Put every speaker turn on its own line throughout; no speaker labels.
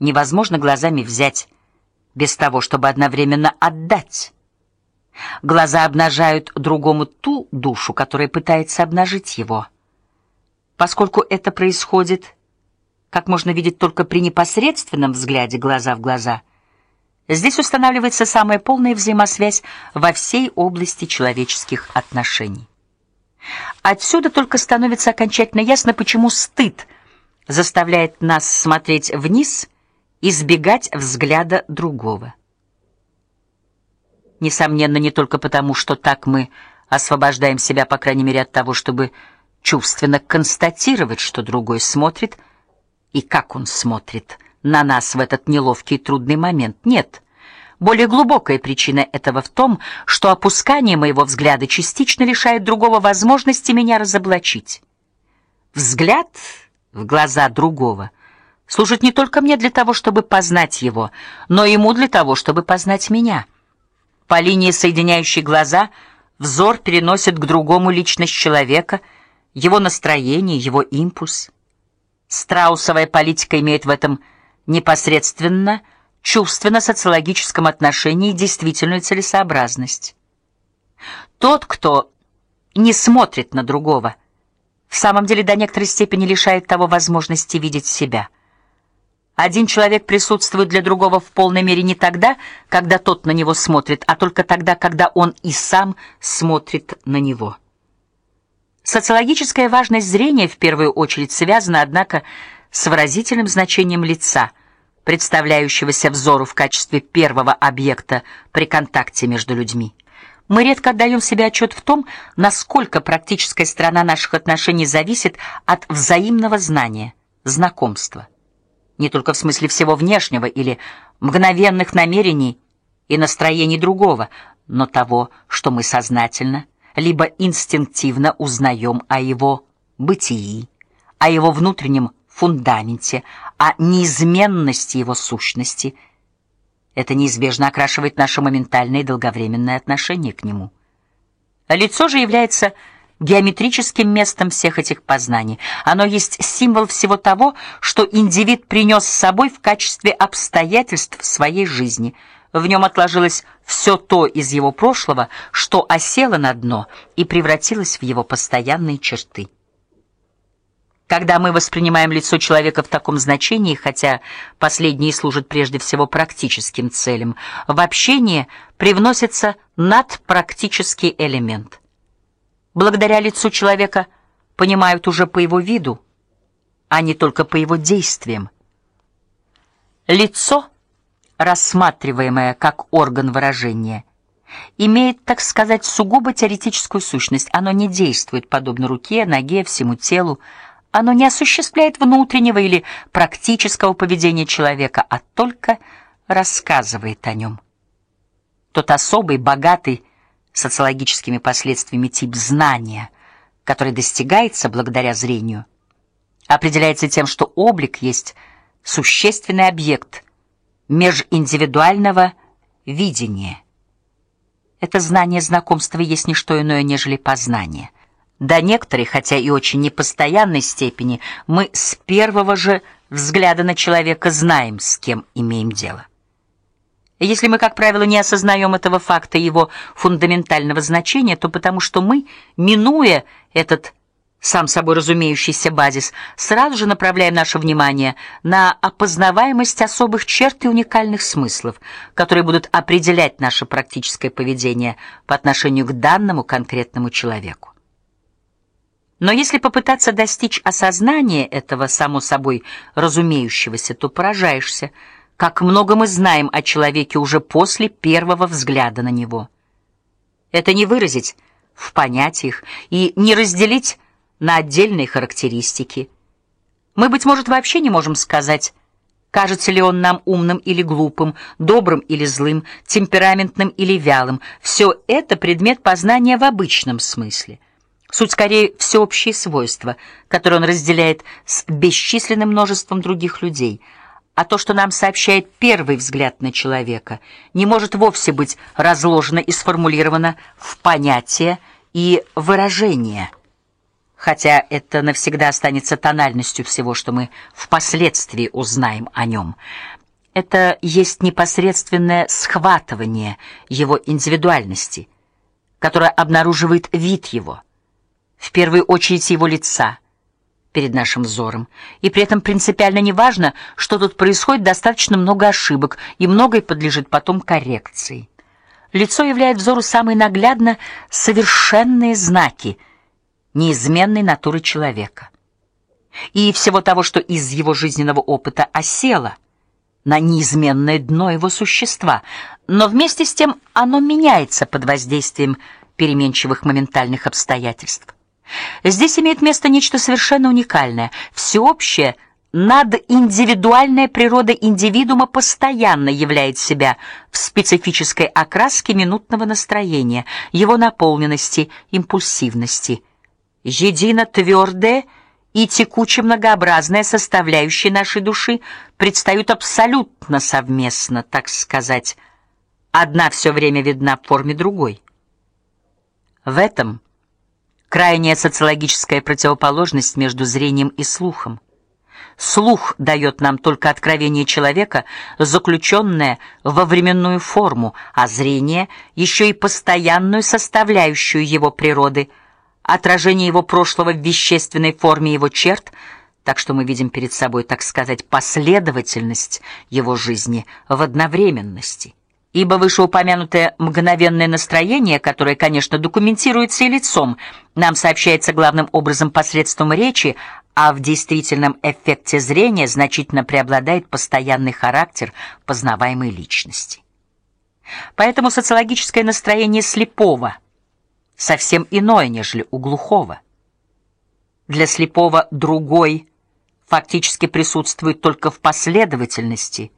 невозможно глазами взять без того, чтобы одновременно отдать. Глаза обнажают другому ту душу, которая пытается обнажить его. Поскольку это происходит, как можно видеть только при непосредственном взгляде глаза в глаза, здесь устанавливается самая полная взаимосвязь во всей области человеческих отношений. Отсюда только становится окончательно ясно, почему стыд заставляет нас смотреть вниз, избегать взгляда другого. Несомненно, не только потому, что так мы освобождаем себя, по крайней мере, от того, чтобы чувственно констатировать, что другой смотрит и как он смотрит на нас в этот неловкий и трудный момент. Нет. Более глубокая причина этого в том, что опускание моего взгляда частично лишает другого возможности меня разоблачить. Взгляд в глаза другого служит не только мне для того, чтобы познать его, но и ему для того, чтобы познать меня. По линии, соединяющей глаза, взор переносит к другому личность человека, его настроение, его импульс. Страусовая политика имеет в этом непосредственно чувственно-социологическом отношении действительную целесообразность. Тот, кто не смотрит на другого, в самом деле до некоторой степени лишает того возможности видеть себя. Один человек присутствует для другого в полной мере не тогда, когда тот на него смотрит, а только тогда, когда он и сам смотрит на него. Социологическая важность зрения в первую очередь связана, однако, с выразительным значением лица, представляющегося взору в качестве первого объекта при контакте между людьми. Мы редко отдаем себе отчет в том, насколько практическая сторона наших отношений зависит от взаимного знания, знакомства не только в смысле всего внешнего или мгновенных намерений и настроений другого, но того, что мы сознательно либо инстинктивно узнаем о его бытии, о его внутреннем фундаменте, о неизменности его сущности. Это неизбежно окрашивает наше моментальное и долговременное отношение к нему. Лицо же является геометрическим местом всех этих познаний. Оно есть символ всего того, что индивид принес с собой в качестве обстоятельств своей жизни. В нем отложилось все то из его прошлого, что осело на дно и превратилось в его постоянные черты. Когда мы воспринимаем лицо человека в таком значении, хотя последнее служит прежде всего практическим целям, в общении привносится надпрактический элемент – благодаря лицу человека понимают уже по его виду, а не только по его действиям. Лицо, рассматриваемое как орган выражения, имеет, так сказать, сугубо теоретическую сущность. Оно не действует подобно руке, ноге, всему телу. Оно не осуществляет внутреннего или практического поведения человека, а только рассказывает о нем. Тот особый, богатый социологическими последствиями тип знания, который достигается благодаря зрению, определяется тем, что облик есть существенный объект межиндивидуального видения. Это знание знакомства есть не что иное, нежели познание. До некоторой, хотя и очень непостоянной степени, мы с первого же взгляда на человека знаем, с кем имеем дело. Если мы, как правило, не осознаем этого факта его фундаментального значения, то потому что мы, минуя этот сам собой разумеющийся базис, сразу же направляем наше внимание на опознаваемость особых черт и уникальных смыслов, которые будут определять наше практическое поведение по отношению к данному конкретному человеку. Но если попытаться достичь осознания этого само собой разумеющегося, то поражаешься – как много мы знаем о человеке уже после первого взгляда на него. Это не выразить в понятиях и не разделить на отдельные характеристики. Мы быть может вообще не можем сказать, кажется ли он нам умным или глупым, добрым или злым, темпераментным или вялым. Все это предмет познания в обычном смысле. Суть скорее всеобщие свойства, которые он разделяет с бесчисленным множеством других людей а то, что нам сообщает первый взгляд на человека, не может вовсе быть разложено и сформулировано в понятия и выражения. хотя это навсегда останется тональностью всего, что мы впоследствии узнаем о нем. Это есть непосредственное схватывание его индивидуальности, которое обнаруживает вид его, в первую очередь его лица перед нашим взором. И при этом принципиально неважно, что тут происходит, достаточно много ошибок, и многое подлежит потом коррекции. Лицо являет взору самые наглядно совершенные знаки неизменной натуры человека. И всего того, что из его жизненного опыта осело – на неизменное дно его существа, но вместе с тем оно меняется под воздействием переменчивых моментальных обстоятельств. Здесь имеет место нечто совершенно уникальное, всеобщее, надиндивидуальная природа индивидуума постоянно являет себя в специфической окраске минутного настроения, его наполненности, импульсивности. Едино твердое и текуче многообразные составляющие нашей души предстают абсолютно совместно, так сказать. Одна все время видна в форме другой. В этом крайняя социологическая противоположность между зрением и слухом. Слух дает нам только откровение человека, заключенное во временную форму, а зрение еще и постоянную составляющую его природы – отражение его прошлого в вещественной форме его черт, так что мы видим перед собой, так сказать, последовательность его жизни в одновременности. Ибо вышеупомянутое мгновенное настроение, которое, конечно, документируется и лицом, нам сообщается главным образом посредством речи, а в действительном эффекте зрения значительно преобладает постоянный характер познаваемой личности. Поэтому социологическое настроение слепого – совсем иное, нежели у глухого. Для слепого другой фактически присутствует только в последовательности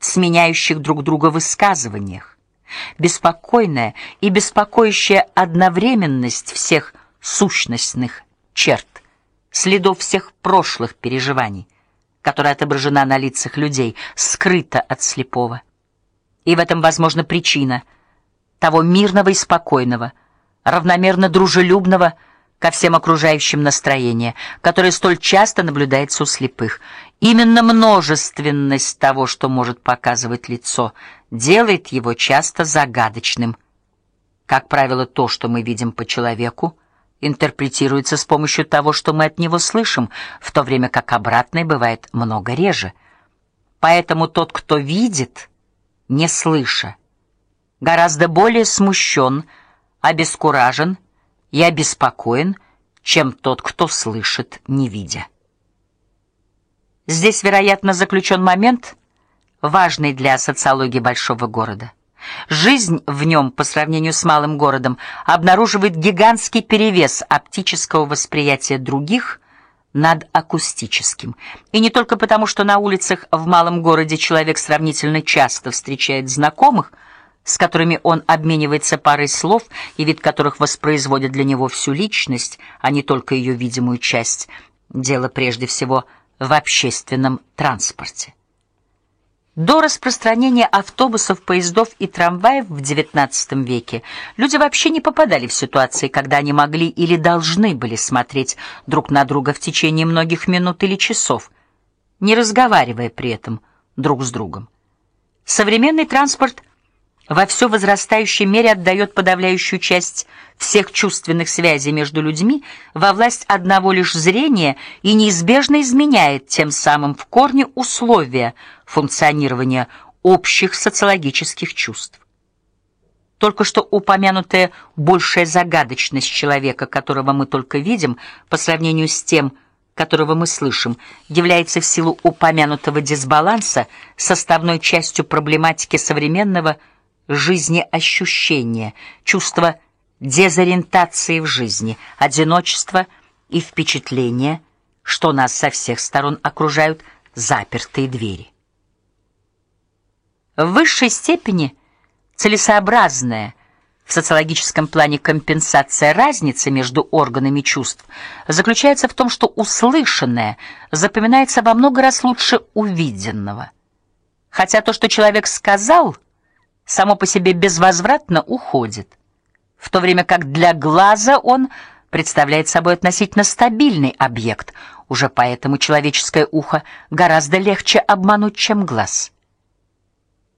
сменяющих друг друга высказываниях. Беспокойная и беспокоящая одновременность всех сущностных черт, следов всех прошлых переживаний, которая отображена на лицах людей, скрыта от слепого. И в этом, возможно, причина того мирного и спокойного, равномерно дружелюбного ко всем окружающим настроения, которое столь часто наблюдается у слепых. Именно множественность того, что может показывать лицо, делает его часто загадочным. Как правило, то, что мы видим по человеку, интерпретируется с помощью того, что мы от него слышим, в то время как обратное бывает много реже. Поэтому тот, кто видит, не слыша, гораздо более смущен, обескуражен и обеспокоен, чем тот, кто слышит, не видя. Здесь, вероятно, заключен момент, важный для социологии большого города. Жизнь в нем по сравнению с малым городом обнаруживает гигантский перевес оптического восприятия других над акустическим. И не только потому, что на улицах в малом городе человек сравнительно часто встречает знакомых, с которыми он обменивается парой слов и вид которых воспроизводит для него всю личность, а не только ее видимую часть. Дело прежде всего в общественном транспорте. До распространения автобусов, поездов и трамваев в XIX веке люди вообще не попадали в ситуации, когда они могли или должны были смотреть друг на друга в течение многих минут или часов, не разговаривая при этом друг с другом. Современный транспорт во все возрастающей мере отдает подавляющую часть всех чувственных связей между людьми во власть одного лишь зрения и неизбежно изменяет тем самым в корне условия функционирования общих социологических чувств. Только что упомянутая большая загадочность человека, которого мы только видим, по сравнению с тем, которого мы слышим, является в силу упомянутого дисбаланса составной частью проблематики современного жизнеощущение, чувство дезориентации в жизни, одиночество и впечатление, что нас со всех сторон окружают запертые двери. В высшей степени целесообразная в социологическом плане компенсация разницы между органами чувств заключается в том, что услышанное запоминается во много раз лучше увиденного. Хотя то, что человек сказал, само по себе безвозвратно уходит, в то время как для глаза он представляет собой относительно стабильный объект. Уже поэтому человеческое ухо гораздо легче обмануть, чем глаз.